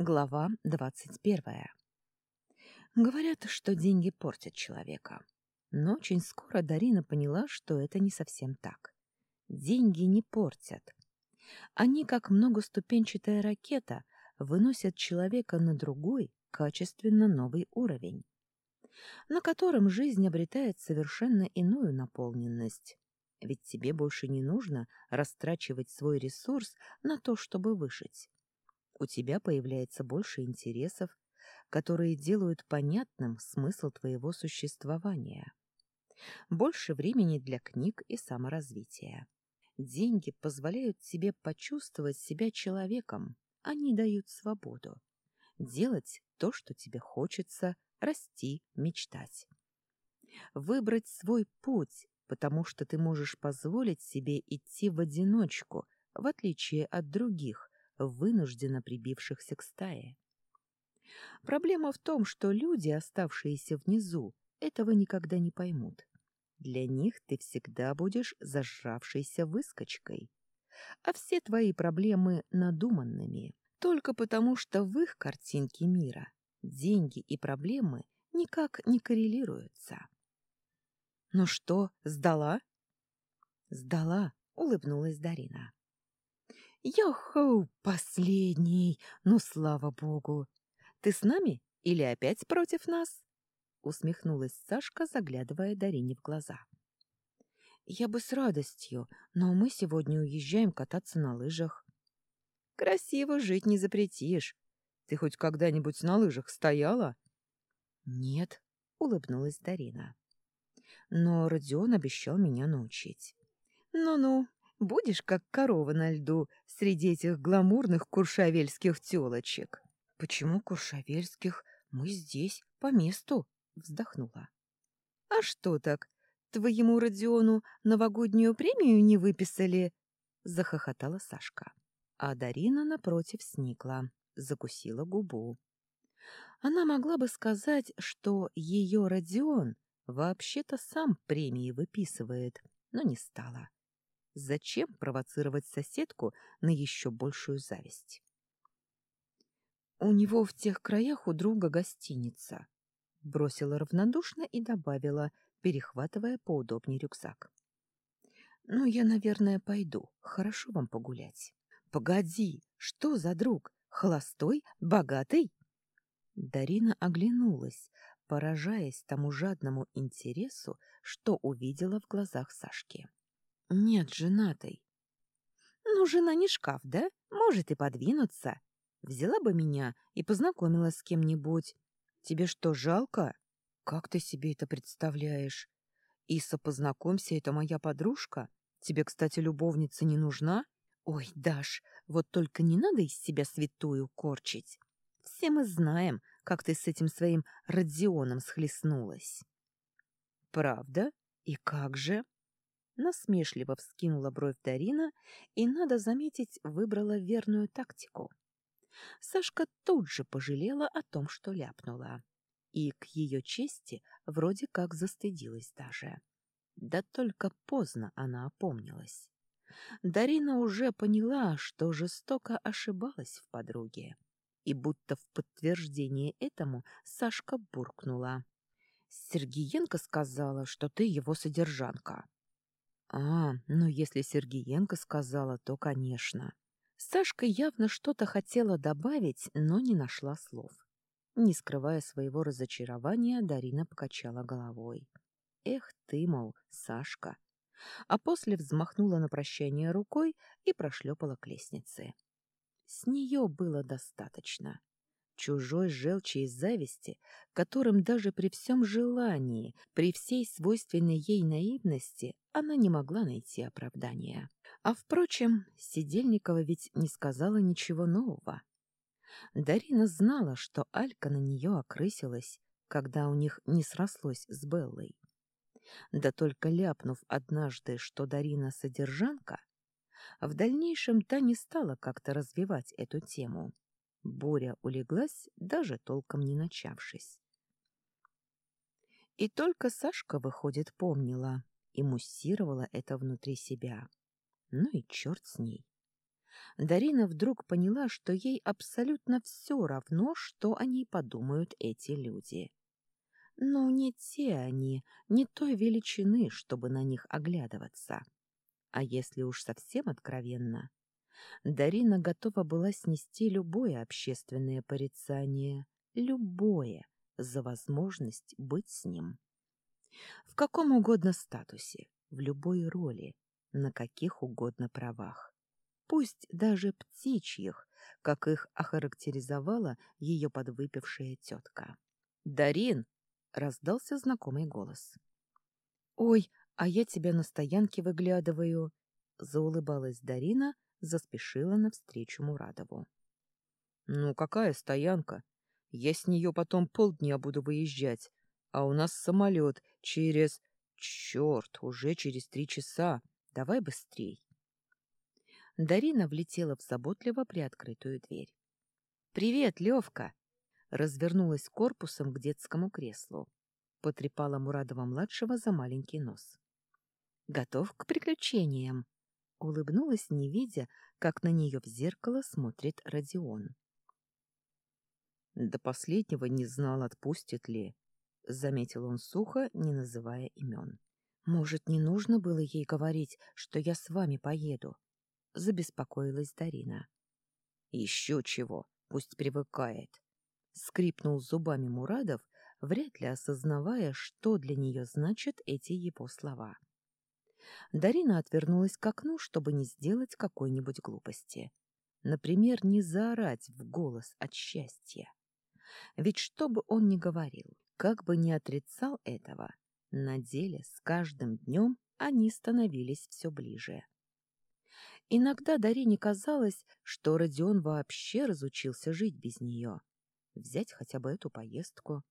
Глава двадцать первая. Говорят, что деньги портят человека. Но очень скоро Дарина поняла, что это не совсем так. Деньги не портят. Они, как многоступенчатая ракета, выносят человека на другой, качественно новый уровень, на котором жизнь обретает совершенно иную наполненность. Ведь тебе больше не нужно растрачивать свой ресурс на то, чтобы выжить у тебя появляется больше интересов, которые делают понятным смысл твоего существования. Больше времени для книг и саморазвития. Деньги позволяют тебе почувствовать себя человеком, они дают свободу. Делать то, что тебе хочется, расти, мечтать. Выбрать свой путь, потому что ты можешь позволить себе идти в одиночку, в отличие от других, вынужденно прибившихся к стае. Проблема в том, что люди, оставшиеся внизу, этого никогда не поймут. Для них ты всегда будешь зажравшейся выскочкой, а все твои проблемы надуманными, только потому что в их картинке мира деньги и проблемы никак не коррелируются. «Ну что, сдала?» «Сдала», — улыбнулась Дарина. Йоху, последний! Ну, слава богу! Ты с нами или опять против нас? Усмехнулась Сашка, заглядывая Дарине в глаза. Я бы с радостью, но мы сегодня уезжаем кататься на лыжах. Красиво жить не запретишь. Ты хоть когда-нибудь на лыжах стояла? Нет, улыбнулась Дарина. Но Родион обещал меня научить. Ну-ну, Будешь как корова на льду среди этих гламурных куршавельских тёлочек. — Почему куршавельских? Мы здесь, по месту, — вздохнула. — А что так? Твоему Родиону новогоднюю премию не выписали? — захохотала Сашка. А Дарина, напротив, сникла, закусила губу. Она могла бы сказать, что ее Родион вообще-то сам премии выписывает, но не стала. Зачем провоцировать соседку на еще большую зависть? «У него в тех краях у друга гостиница», — бросила равнодушно и добавила, перехватывая поудобнее рюкзак. «Ну, я, наверное, пойду. Хорошо вам погулять». «Погоди, что за друг? Холостой? Богатый?» Дарина оглянулась, поражаясь тому жадному интересу, что увидела в глазах Сашки. Нет, женатой. Ну, жена не шкаф, да? Может и подвинуться. Взяла бы меня и познакомила с кем-нибудь. Тебе что, жалко? Как ты себе это представляешь? Иса, познакомься, это моя подружка. Тебе, кстати, любовница не нужна? Ой, Даш, вот только не надо из себя святую корчить. Все мы знаем, как ты с этим своим Родионом схлестнулась. Правда? И как же? Насмешливо вскинула бровь Дарина и, надо заметить, выбрала верную тактику. Сашка тут же пожалела о том, что ляпнула. И к ее чести вроде как застыдилась даже. Да только поздно она опомнилась. Дарина уже поняла, что жестоко ошибалась в подруге. И будто в подтверждение этому Сашка буркнула. «Сергиенко сказала, что ты его содержанка». А, ну если Сергеенко сказала, то, конечно. Сашка явно что-то хотела добавить, но не нашла слов. Не скрывая своего разочарования, Дарина покачала головой. Эх ты, мол, Сашка. А после взмахнула на прощание рукой и прошлепала к лестнице. С нее было достаточно чужой желчи и зависти, которым даже при всем желании, при всей свойственной ей наивности, она не могла найти оправдания. А, впрочем, Сидельникова ведь не сказала ничего нового. Дарина знала, что Алька на нее окрысилась, когда у них не срослось с Беллой. Да только ляпнув однажды, что Дарина содержанка, в дальнейшем та не стала как-то развивать эту тему. Боря улеглась, даже толком не начавшись. И только Сашка, выходит, помнила и муссировала это внутри себя. Ну и черт с ней. Дарина вдруг поняла, что ей абсолютно все равно, что о ней подумают эти люди. Но не те они, не той величины, чтобы на них оглядываться. А если уж совсем откровенно, Дарина готова была снести любое общественное порицание, любое, за возможность быть с ним. В каком угодно статусе, в любой роли, на каких угодно правах. Пусть даже птичьих, как их охарактеризовала ее подвыпившая тетка. «Дарин!» — раздался знакомый голос. «Ой, а я тебя на стоянке выглядываю!» — заулыбалась Дарина, заспешила навстречу Мурадову. «Ну, какая стоянка? Я с нее потом полдня буду выезжать, а у нас самолет через... Черт, уже через три часа. Давай быстрей. Дарина влетела в заботливо приоткрытую дверь. «Привет, Левка!» Развернулась корпусом к детскому креслу. Потрепала Мурадова-младшего за маленький нос. «Готов к приключениям?» Улыбнулась, не видя, как на нее в зеркало смотрит Родион. До последнего не знал, отпустит ли, — заметил он сухо, не называя имен. «Может, не нужно было ей говорить, что я с вами поеду?» — забеспокоилась Дарина. «Еще чего, пусть привыкает», — скрипнул зубами Мурадов, вряд ли осознавая, что для нее значат эти его слова. Дарина отвернулась к окну, чтобы не сделать какой-нибудь глупости. Например, не заорать в голос от счастья. Ведь что бы он ни говорил, как бы ни отрицал этого, на деле с каждым днем они становились все ближе. Иногда Дарине казалось, что Родион вообще разучился жить без нее. Взять хотя бы эту поездку.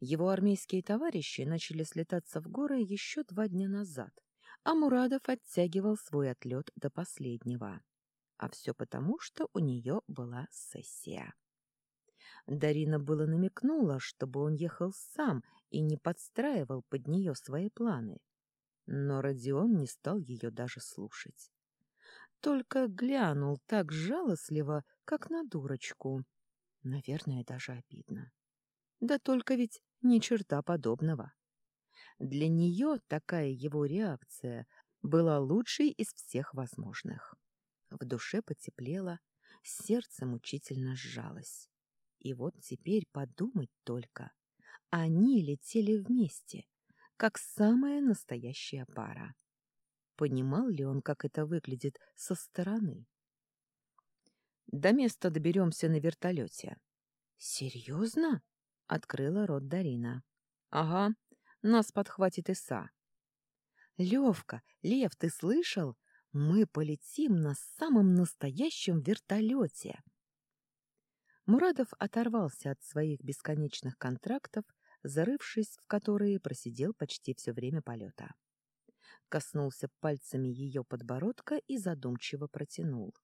Его армейские товарищи начали слетаться в горы еще два дня назад, а Мурадов оттягивал свой отлет до последнего. А все потому, что у нее была сессия. Дарина было намекнула, чтобы он ехал сам и не подстраивал под нее свои планы. Но Родион не стал ее даже слушать. Только глянул так жалостливо, как на дурочку. Наверное, даже обидно. Да только ведь ни черта подобного. Для нее такая его реакция была лучшей из всех возможных. В душе потеплело, сердце мучительно сжалось. И вот теперь подумать только. Они летели вместе, как самая настоящая пара. Понимал ли он, как это выглядит со стороны? До места доберемся на вертолете. Серьезно? Открыла рот Дарина. Ага, нас подхватит Иса. Левка, Лев, ты слышал? Мы полетим на самом настоящем вертолете. Мурадов оторвался от своих бесконечных контрактов, зарывшись в которые просидел почти все время полета. Коснулся пальцами ее подбородка и задумчиво протянул.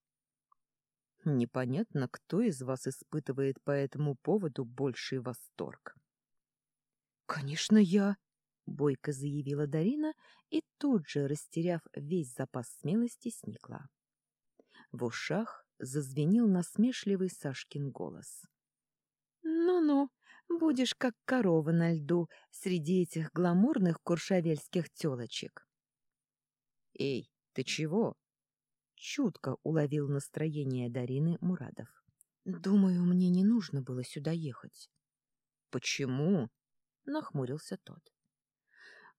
«Непонятно, кто из вас испытывает по этому поводу больший восторг». «Конечно, я!» — бойко заявила Дарина и тут же, растеряв весь запас смелости, сникла. В ушах зазвенел насмешливый Сашкин голос. «Ну-ну, будешь как корова на льду среди этих гламурных куршавельских телочек». «Эй, ты чего?» Чутко уловил настроение Дарины Мурадов. «Думаю, мне не нужно было сюда ехать». «Почему?» — нахмурился тот.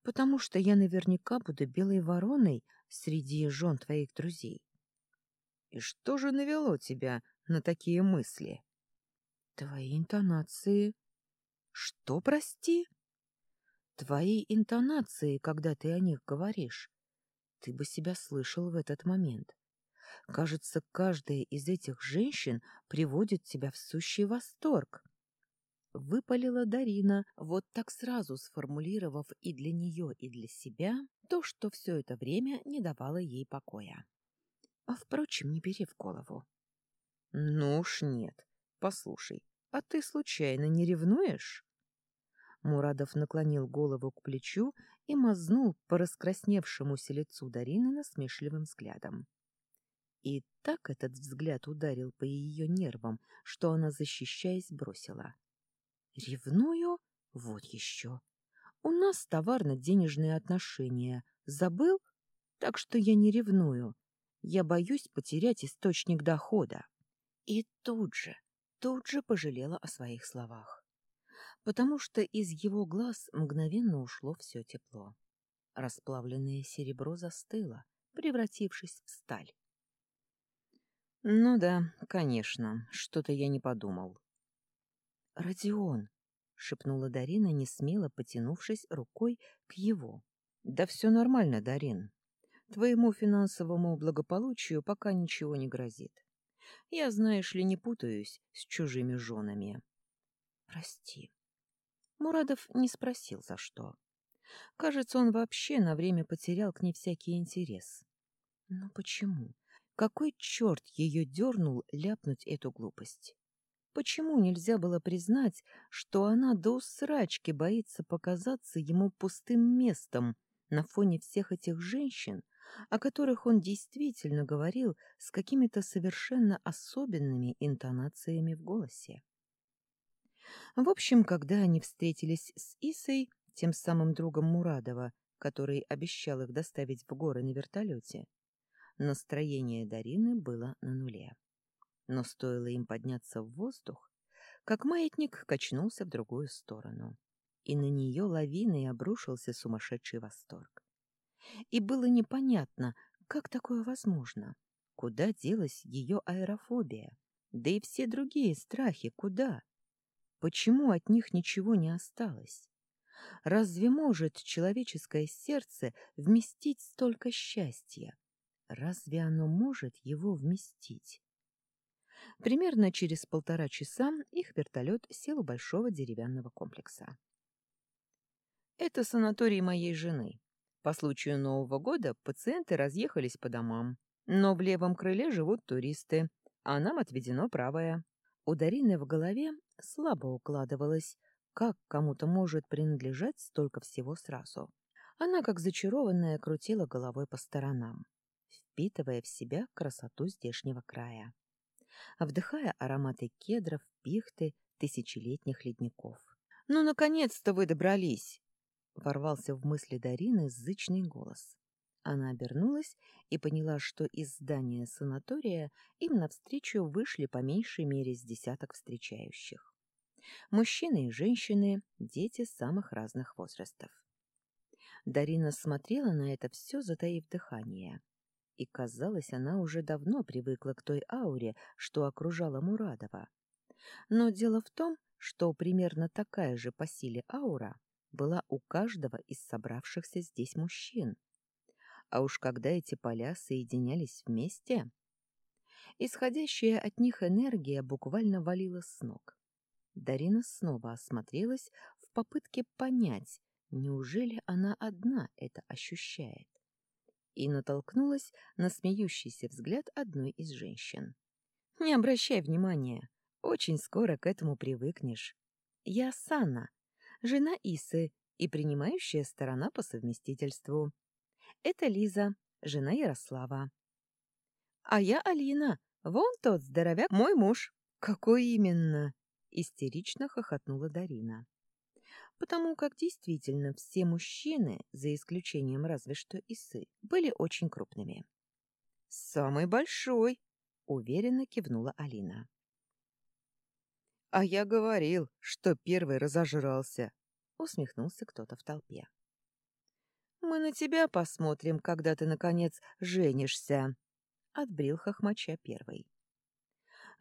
«Потому что я наверняка буду белой вороной среди жен твоих друзей. И что же навело тебя на такие мысли? Твои интонации. Что, прости? Твои интонации, когда ты о них говоришь. Ты бы себя слышал в этот момент. Кажется, каждая из этих женщин приводит тебя в сущий восторг. Выпалила Дарина, вот так сразу сформулировав и для нее, и для себя то, что все это время не давало ей покоя. А, впрочем, не бери в голову. — Ну уж нет. Послушай, а ты случайно не ревнуешь? Мурадов наклонил голову к плечу и мазнул по раскрасневшемуся лицу Дарины насмешливым взглядом. И так этот взгляд ударил по ее нервам, что она, защищаясь, бросила. «Ревную? Вот еще. У нас товарно-денежные отношения. Забыл? Так что я не ревную. Я боюсь потерять источник дохода». И тут же, тут же пожалела о своих словах. Потому что из его глаз мгновенно ушло все тепло. Расплавленное серебро застыло, превратившись в сталь. «Ну да, конечно, что-то я не подумал». «Родион!» — шепнула Дарина, несмело потянувшись рукой к его. «Да все нормально, Дарин. Твоему финансовому благополучию пока ничего не грозит. Я, знаешь ли, не путаюсь с чужими женами». «Прости». Мурадов не спросил, за что. Кажется, он вообще на время потерял к ней всякий интерес. Но почему? Какой черт ее дернул ляпнуть эту глупость? Почему нельзя было признать, что она до усрачки боится показаться ему пустым местом на фоне всех этих женщин, о которых он действительно говорил с какими-то совершенно особенными интонациями в голосе? В общем, когда они встретились с Исой, тем самым другом Мурадова, который обещал их доставить в горы на вертолете, Настроение Дарины было на нуле. Но стоило им подняться в воздух, как маятник качнулся в другую сторону, и на нее лавиной обрушился сумасшедший восторг. И было непонятно, как такое возможно, куда делась ее аэрофобия, да и все другие страхи куда? Почему от них ничего не осталось? Разве может человеческое сердце вместить столько счастья? Разве оно может его вместить? Примерно через полтора часа их вертолет сел у большого деревянного комплекса. «Это санаторий моей жены. По случаю Нового года пациенты разъехались по домам, но в левом крыле живут туристы, а нам отведено правое». У Дарины в голове слабо укладывалось, как кому-то может принадлежать столько всего сразу. Она, как зачарованная, крутила головой по сторонам впитывая в себя красоту здешнего края, вдыхая ароматы кедров, пихты, тысячелетних ледников. «Ну, наконец-то вы добрались!» — ворвался в мысли Дарины зычный голос. Она обернулась и поняла, что из здания санатория им навстречу вышли по меньшей мере с десяток встречающих. Мужчины и женщины, дети самых разных возрастов. Дарина смотрела на это все, затаив дыхание. И, казалось, она уже давно привыкла к той ауре, что окружала Мурадова. Но дело в том, что примерно такая же по силе аура была у каждого из собравшихся здесь мужчин. А уж когда эти поля соединялись вместе, исходящая от них энергия буквально валила с ног. Дарина снова осмотрелась в попытке понять, неужели она одна это ощущает и натолкнулась на смеющийся взгляд одной из женщин. «Не обращай внимания, очень скоро к этому привыкнешь. Я Санна, жена Исы и принимающая сторона по совместительству. Это Лиза, жена Ярослава. А я Алина, вон тот здоровяк мой муж. Какой именно?» Истерично хохотнула Дарина потому как действительно все мужчины, за исключением разве что Исы, были очень крупными. «Самый большой!» — уверенно кивнула Алина. «А я говорил, что первый разожрался!» — усмехнулся кто-то в толпе. «Мы на тебя посмотрим, когда ты, наконец, женишься!» — отбрил хохмача первый.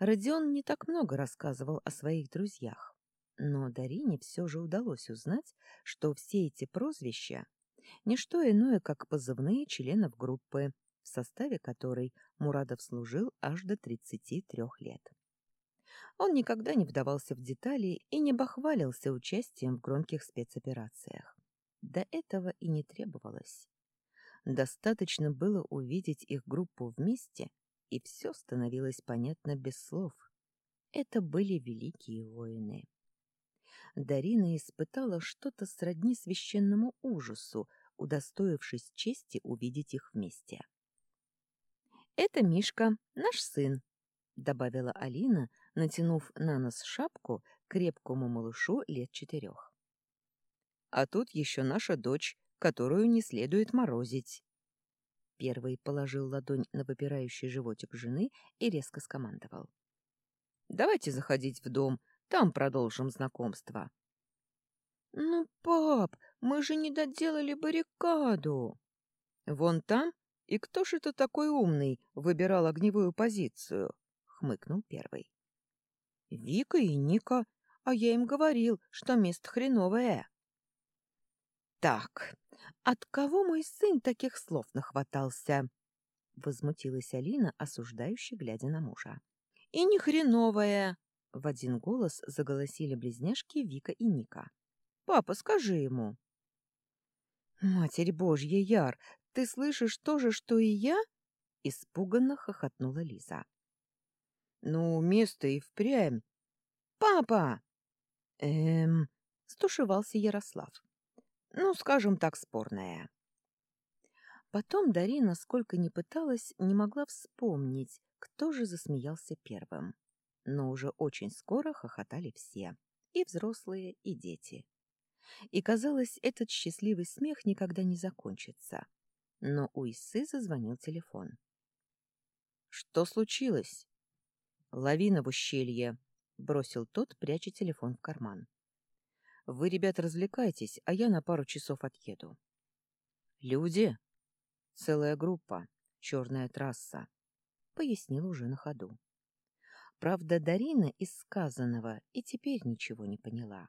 Родион не так много рассказывал о своих друзьях. Но Дарине все же удалось узнать, что все эти прозвища — не что иное, как позывные членов группы, в составе которой Мурадов служил аж до 33 лет. Он никогда не вдавался в детали и не бахвалился участием в громких спецоперациях. До этого и не требовалось. Достаточно было увидеть их группу вместе, и все становилось понятно без слов. Это были великие воины. Дарина испытала что-то сродни священному ужасу, удостоившись чести увидеть их вместе. Это Мишка, наш сын, добавила Алина, натянув на нос шапку крепкому малышу лет четырех. А тут еще наша дочь, которую не следует морозить. Первый положил ладонь на выпирающий животик жены и резко скомандовал. «Давайте заходить в дом, там продолжим знакомство». «Ну, пап, мы же не доделали баррикаду!» «Вон там? И кто ж это такой умный выбирал огневую позицию?» — хмыкнул первый. «Вика и Ника, а я им говорил, что место хреновое». «Так, от кого мой сын таких слов нахватался?» — возмутилась Алина, осуждающе глядя на мужа. «И не хреновая!» — в один голос заголосили близняшки Вика и Ника. «Папа, скажи ему!» «Матерь Божья, Яр, ты слышишь то же, что и я?» — испуганно хохотнула Лиза. «Ну, место и впрямь». «Папа!» «Эм...» — стушевался Ярослав. «Ну, скажем так, спорная». Потом Дарина, сколько ни пыталась, не могла вспомнить, кто же засмеялся первым. Но уже очень скоро хохотали все, и взрослые, и дети. И, казалось, этот счастливый смех никогда не закончится. Но у Исы зазвонил телефон. «Что случилось?» «Лавина в ущелье», — бросил тот, пряча телефон в карман. «Вы, ребят, развлекайтесь, а я на пару часов отъеду». «Люди?» «Целая группа. Черная трасса», — пояснил уже на ходу. Правда, Дарина из сказанного и теперь ничего не поняла.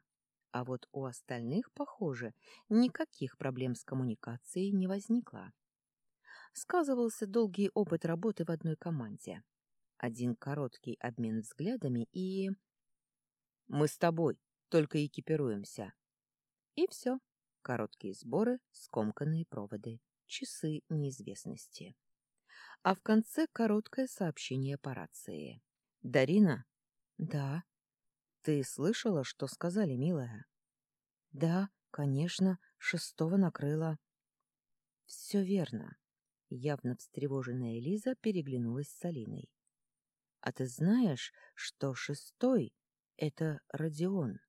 А вот у остальных, похоже, никаких проблем с коммуникацией не возникло. Сказывался долгий опыт работы в одной команде. Один короткий обмен взглядами и... «Мы с тобой, только экипируемся». И все. Короткие сборы, скомканные проводы, часы неизвестности. А в конце короткое сообщение по рации. «Дарина?» «Да». Ты слышала, что сказали, милая? Да, конечно, шестого накрыла. Все верно. Явно встревоженная Лиза переглянулась с Алиной. А ты знаешь, что шестой — это Родион?